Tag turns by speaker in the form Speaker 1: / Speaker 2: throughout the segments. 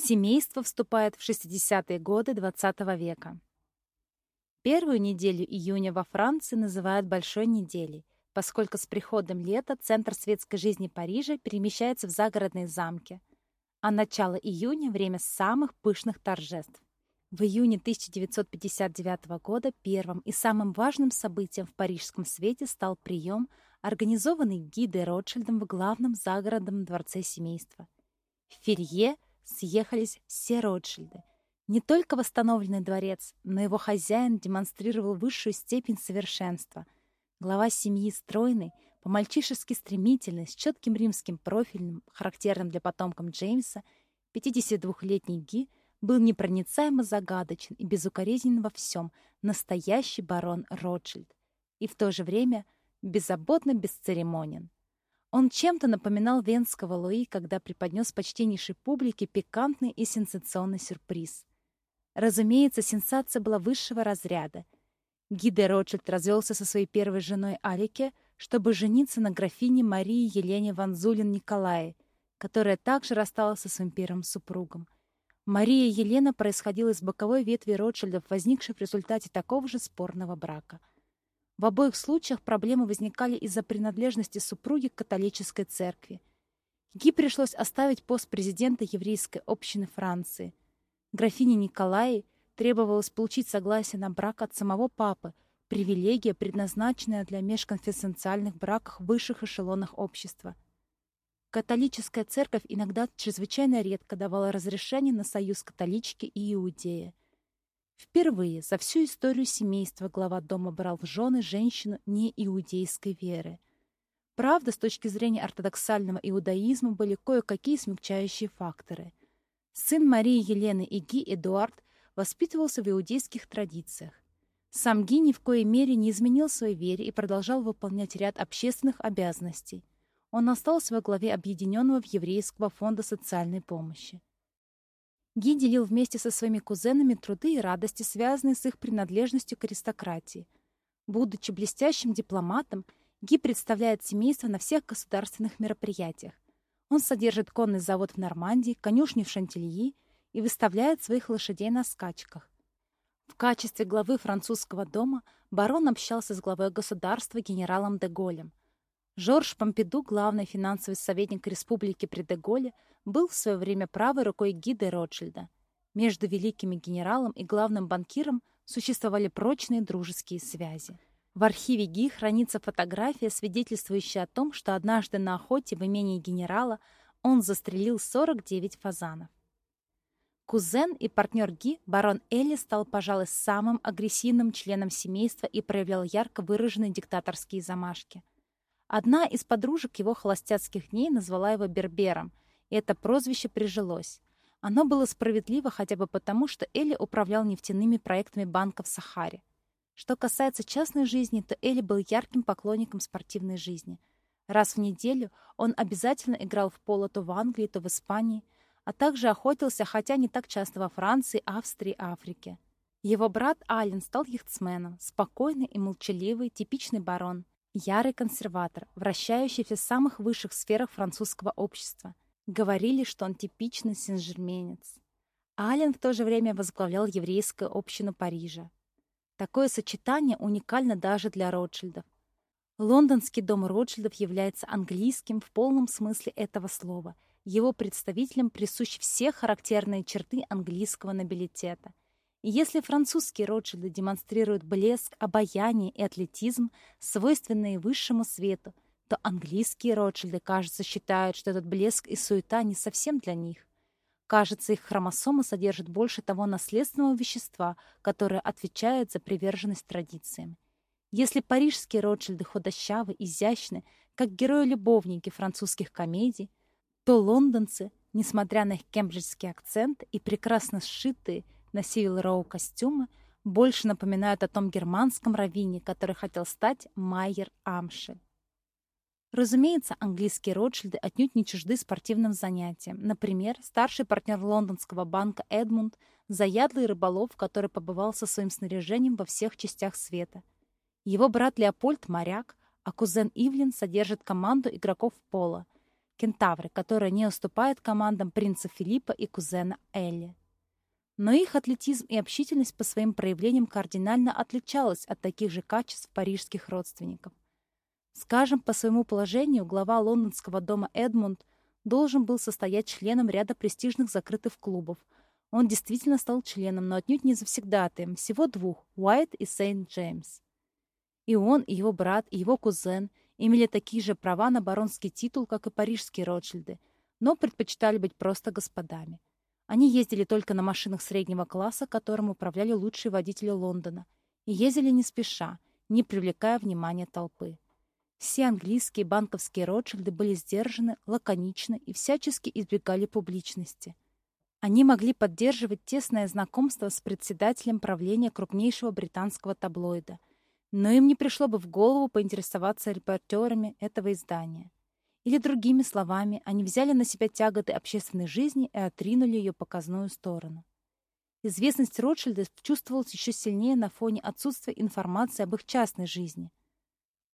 Speaker 1: Семейство вступает в 60-е годы XX -го века. Первую неделю июня во Франции называют Большой неделей, поскольку с приходом лета центр светской жизни Парижа перемещается в загородные замки, а начало июня — время самых пышных торжеств. В июне 1959 года первым и самым важным событием в парижском свете стал прием, организованный Гидой Ротшильдом в главном загородном дворце семейства. Ферье съехались все Ротшильды. Не только восстановленный дворец, но его хозяин демонстрировал высшую степень совершенства. Глава семьи стройный, по-мальчишески стремительный, с четким римским профилем, характерным для потомков Джеймса, 52-летний Ги был непроницаемо загадочен и безукоризнен во всем, настоящий барон Ротшильд. И в то же время беззаботно бесцеремонен. Он чем-то напоминал венского Луи, когда преподнес почтеннейшей публике пикантный и сенсационный сюрприз. Разумеется, сенсация была высшего разряда. Гиде Ротшильд развелся со своей первой женой Алике, чтобы жениться на графине Марии Елене Ванзулин Николае, которая также рассталась со своим первым супругом. Мария Елена происходила из боковой ветви Ротшильдов, возникшей в результате такого же спорного брака — в обоих случаях проблемы возникали из-за принадлежности супруги к католической церкви. Ги пришлось оставить пост президента еврейской общины Франции. Графине Николае требовалось получить согласие на брак от самого папы, привилегия, предназначенная для межконфессиональных браков в высших эшелонах общества. Католическая церковь иногда чрезвычайно редко давала разрешение на союз католички и иудея. Впервые за всю историю семейства глава дома брал в жены женщину не иудейской веры. Правда, с точки зрения ортодоксального иудаизма были кое-какие смягчающие факторы. Сын Марии Елены и Ги Эдуард воспитывался в иудейских традициях. Сам Ги ни в коей мере не изменил своей вере и продолжал выполнять ряд общественных обязанностей. Он остался во главе Объединенного Еврейского фонда социальной помощи. Ги делил вместе со своими кузенами труды и радости, связанные с их принадлежностью к аристократии. Будучи блестящим дипломатом, Ги представляет семейство на всех государственных мероприятиях. Он содержит конный завод в Нормандии, конюшни в Шантильи и выставляет своих лошадей на скачках. В качестве главы французского дома барон общался с главой государства генералом де Голем. Жорж Помпиду, главный финансовый советник республики при был в свое время правой рукой Гиды Ротшильда. Между великими генералом и главным банкиром существовали прочные дружеские связи. В архиве ГИ хранится фотография, свидетельствующая о том, что однажды на охоте в имении генерала он застрелил 49 фазанов. Кузен и партнер Ги, барон Элли, стал, пожалуй, самым агрессивным членом семейства и проявлял ярко выраженные диктаторские замашки – Одна из подружек его холостяцких дней назвала его Бербером, и это прозвище прижилось. Оно было справедливо хотя бы потому, что Элли управлял нефтяными проектами банка в Сахаре. Что касается частной жизни, то Элли был ярким поклонником спортивной жизни. Раз в неделю он обязательно играл в поло то в Англии, то в Испании, а также охотился, хотя не так часто во Франции, Австрии, Африке. Его брат Ален стал яхтсменом, спокойный и молчаливый, типичный барон. Ярый консерватор, вращающийся в самых высших сферах французского общества. Говорили, что он типичный сен-жерменец. Ален в то же время возглавлял еврейскую общину Парижа. Такое сочетание уникально даже для Ротшильдов. Лондонский дом Ротшильдов является английским в полном смысле этого слова. Его представителям присущи все характерные черты английского нобилитета – если французские Ротшильды демонстрируют блеск, обаяние и атлетизм, свойственные высшему свету, то английские Ротшильды, кажется, считают, что этот блеск и суета не совсем для них. Кажется, их хромосомы содержат больше того наследственного вещества, которое отвечает за приверженность традициям. Если парижские Ротшильды худощавы, изящны, как герои-любовники французских комедий, то лондонцы, несмотря на их кембриджский акцент и прекрасно сшитые, на Сивил Роу костюмы больше напоминают о том германском раввине, который хотел стать Майер Амшель. Разумеется, английские Ротшильды отнюдь не чужды спортивным занятиям. Например, старший партнер лондонского банка Эдмунд – заядлый рыболов, который побывал со своим снаряжением во всех частях света. Его брат Леопольд – моряк, а кузен Ивлин содержит команду игроков пола. кентавры, которые не уступают командам принца Филиппа и кузена Элли. Но их атлетизм и общительность по своим проявлениям кардинально отличалась от таких же качеств парижских родственников. Скажем, по своему положению глава лондонского дома Эдмунд должен был состоять членом ряда престижных закрытых клубов. Он действительно стал членом, но отнюдь не завсегдатаем, всего двух – Уайт и Сейнт-Джеймс. И он, и его брат, и его кузен имели такие же права на баронский титул, как и парижские Ротшильды, но предпочитали быть просто господами. Они ездили только на машинах среднего класса, которым управляли лучшие водители Лондона, и ездили не спеша, не привлекая внимания толпы. Все английские банковские Ротшильды были сдержаны, лаконичны и всячески избегали публичности. Они могли поддерживать тесное знакомство с председателем правления крупнейшего британского таблоида, но им не пришло бы в голову поинтересоваться репортерами этого издания. Или другими словами, они взяли на себя тяготы общественной жизни и отринули ее показную сторону. Известность Ротшильдов чувствовалась еще сильнее на фоне отсутствия информации об их частной жизни.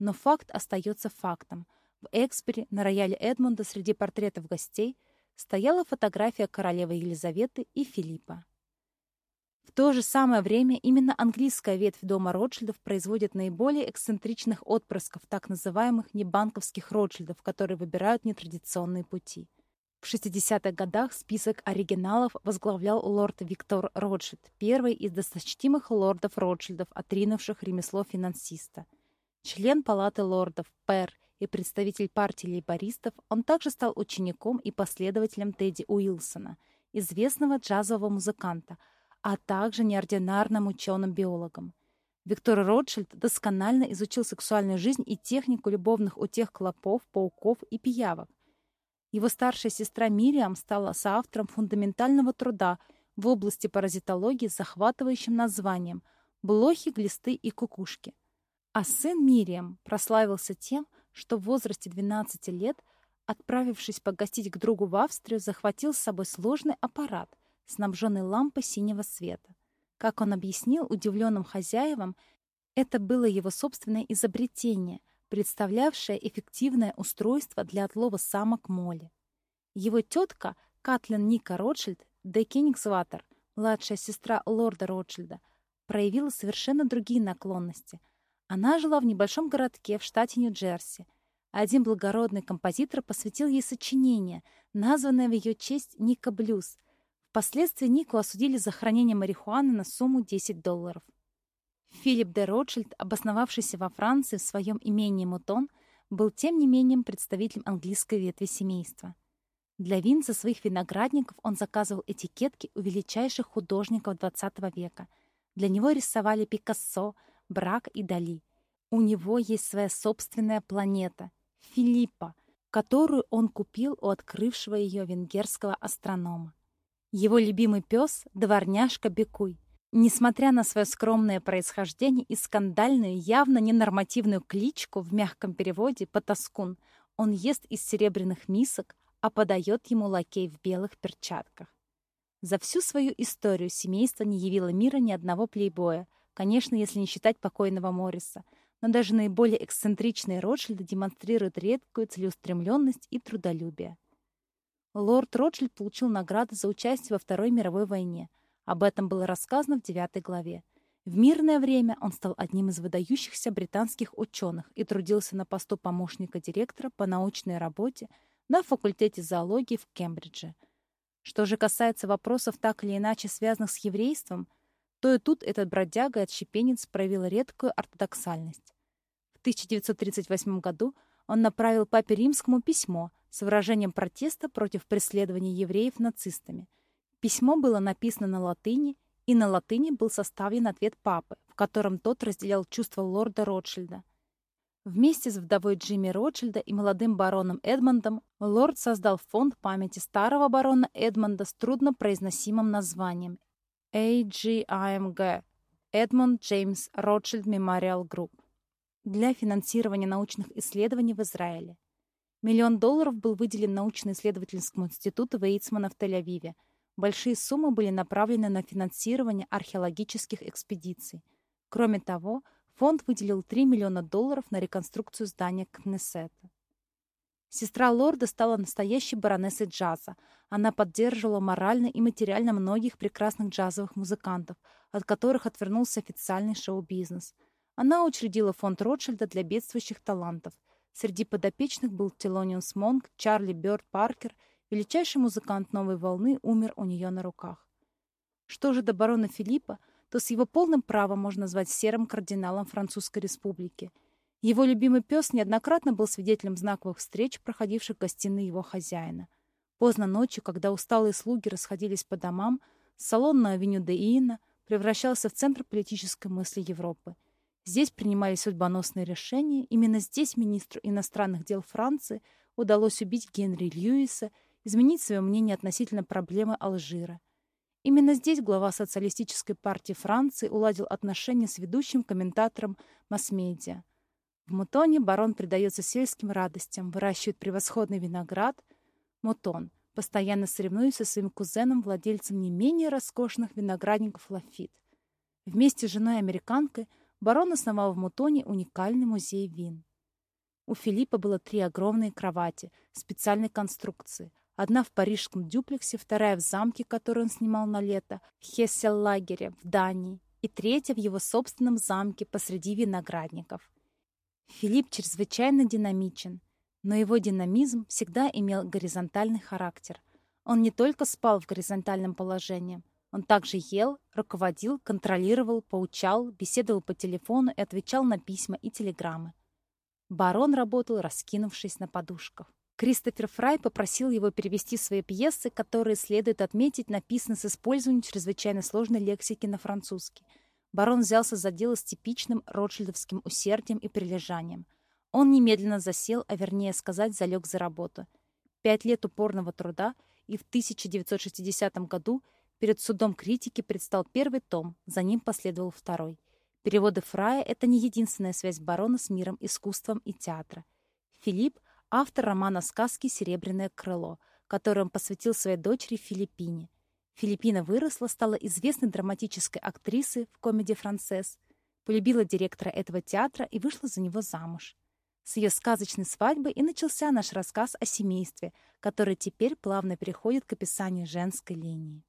Speaker 1: Но факт остается фактом. В Экспере на рояле Эдмунда среди портретов гостей стояла фотография королевы Елизаветы и Филиппа. В то же самое время именно английская ветвь дома Ротшильдов производит наиболее эксцентричных отпрысков так называемых небанковских Ротшильдов, которые выбирают нетрадиционные пути. В 60-х годах список оригиналов возглавлял лорд Виктор Ротшильд, первый из досточтимых лордов Ротшильдов, отринувших ремесло финансиста. Член палаты лордов, пэр и представитель партии лейбористов, он также стал учеником и последователем Тедди Уилсона, известного джазового музыканта – а также неординарным ученым-биологом. Виктор Ротшильд досконально изучил сексуальную жизнь и технику любовных утех клопов, пауков и пиявок. Его старшая сестра Мириам стала соавтором фундаментального труда в области паразитологии с захватывающим названием «Блохи, глисты и кукушки». А сын Мириам прославился тем, что в возрасте 12 лет, отправившись погостить к другу в Австрию, захватил с собой сложный аппарат – снабженный лампой синего света. Как он объяснил удивленным хозяевам, это было его собственное изобретение, представлявшее эффективное устройство для отлова самок моли. Его тетка Катлин Ника Ротшильд де Кенигсватер, младшая сестра лорда Ротшильда, проявила совершенно другие наклонности. Она жила в небольшом городке в штате Нью-Джерси. Один благородный композитор посвятил ей сочинение, названное в ее честь «Ника Блюз», Впоследствии Нику осудили за хранение марихуаны на сумму 10 долларов. Филипп де Ротшильд, обосновавшийся во Франции в своем имении Мутон, был тем не менее представителем английской ветви семейства. Для вин за своих виноградников он заказывал этикетки у величайших художников XX века. Для него рисовали Пикассо, Брак и Дали. У него есть своя собственная планета — Филиппа, которую он купил у открывшего ее венгерского астронома. Его любимый пес — дворняжка Бекуй. Несмотря на свое скромное происхождение и скандальную, явно ненормативную кличку в мягком переводе «потаскун», он ест из серебряных мисок, а подает ему лакей в белых перчатках. За всю свою историю семейство не явило мира ни одного плейбоя, конечно, если не считать покойного Морриса, но даже наиболее эксцентричные Ротшильды демонстрируют редкую целеустремленность и трудолюбие. Лорд Ротшильд получил награды за участие во Второй мировой войне. Об этом было рассказано в девятой главе. В мирное время он стал одним из выдающихся британских ученых и трудился на посту помощника директора по научной работе на факультете зоологии в Кембридже. Что же касается вопросов так или иначе связанных с еврейством, то и тут этот бродяга и отщепенец проявил редкую ортодоксальность. В 1938 году он направил папе римскому письмо – с выражением протеста против преследования евреев нацистами. Письмо было написано на латыни, и на латыни был составлен ответ папы, в котором тот разделял чувства лорда Ротшильда. Вместе с вдовой Джимми Ротшильда и молодым бароном Эдмондом лорд создал фонд памяти старого барона Эдмонда с труднопроизносимым названием EJRMG – Edmond James Rothschild Memorial Group для финансирования научных исследований в Израиле. Миллион долларов был выделен научно-исследовательскому институту Вейцмана в Тель-Авиве. Большие суммы были направлены на финансирование археологических экспедиций. Кроме того, фонд выделил 3 миллиона долларов на реконструкцию здания Кнессета. Сестра лорда стала настоящей баронессой джаза. Она поддерживала морально и материально многих прекрасных джазовых музыкантов, от которых отвернулся официальный шоу-бизнес. Она учредила фонд Ротшильда для бедствующих талантов. Среди подопечных был Телониус Монк, Чарли Бёрд Паркер, величайший музыкант новой волны, умер у нее на руках. Что же до барона Филиппа, то с его полным правом можно назвать серым кардиналом Французской республики – его любимый пес неоднократно был свидетелем знаковых встреч, проходивших в гостиной его хозяина. Поздно ночью, когда усталые слуги расходились по домам, салон на авеню де Иена превращался в центр политической мысли Европы. Здесь принимались судьбоносные решения. Именно здесь министру иностранных дел Франции удалось убить Генри Льюиса, изменить свое мнение относительно проблемы Алжира. Именно здесь глава социалистической партии Франции уладил отношения с ведущим комментатором масс-медиа. В Мутоне барон предается сельским радостям, выращивает превосходный виноград. Мутон постоянно соревнуется со своим кузеном, владельцем не менее роскошных виноградников Лафит. Вместе с женой-американкой барон основал в Мутоне уникальный музей вин. У Филиппа было три огромные кровати специальной конструкции. Одна в парижском дюплексе, вторая в замке, который он снимал на лето, в Хесселлагере, в Дании, и третья в его собственном замке посреди виноградников. Филипп чрезвычайно динамичен, но его динамизм всегда имел горизонтальный характер. Он не только спал в горизонтальном положении, он также ел, руководил, контролировал, поучал, беседовал по телефону и отвечал на письма и телеграммы. Барон работал, раскинувшись на подушках. Кристофер Фрай попросил его перевести свои пьесы, которые, следует отметить, написаны с использованием чрезвычайно сложной лексики на французский – Барон взялся за дело с типичным ротшильдовским усердием и прилежанием. Он немедленно засел, а вернее сказать, залег за работу. Пять лет упорного труда, и в 1960 году перед судом критики предстал первый том, за ним последовал второй. Переводы Фрая — это не единственная связь барона с миром, искусством и театра. Филипп — автор романа сказки «Серебряное крыло», который он посвятил своей дочери Филиппине. Филиппина выросла, стала известной драматической актрисой в комедии «Францесс», полюбила директора этого театра и вышла за него замуж. С ее сказочной свадьбы и начался наш рассказ о семействе, который теперь плавно переходит к описанию женской линии.